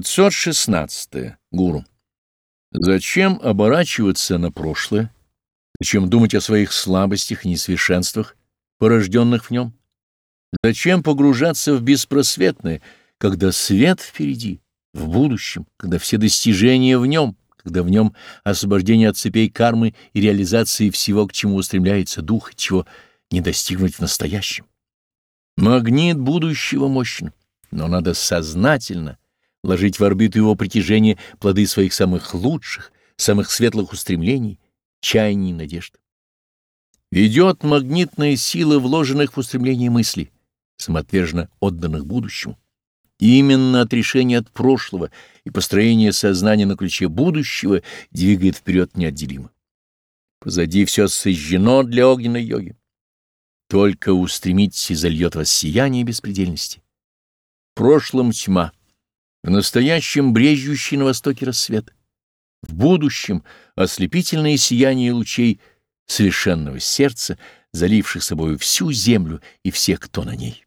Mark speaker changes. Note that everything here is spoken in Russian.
Speaker 1: 516. Гуру. Зачем оборачиваться на прошлое? Зачем думать о своих слабостях и несовершенствах, порожденных в нем? Зачем погружаться в беспросветное, когда свет впереди, в будущем, когда все достижения в нем, когда в нем освобождение от цепей кармы и реализации всего, к чему устремляется дух, чего не достигнуть в настоящем? Магнит будущего мощен, но надо сознательно ложить в орбиту его притяжения плоды своих самых лучших, самых светлых устремлений, чаяний и надежд. Ведет магнитная сила вложенных в устремление мыслей, самоотверженно отданных будущему. Именно отрешение от прошлого и построение сознания на ключе будущего двигает вперед неотделимо. Позади все сожжено для огненной йоги. Только устремитесь и зальет вас сияние беспредельности. В прошлом тьма — в настоящем брежущий на востоке рассвет, в будущем ослепительное сияние лучей совершенного сердца, заливших собою всю землю и всех, кто на ней.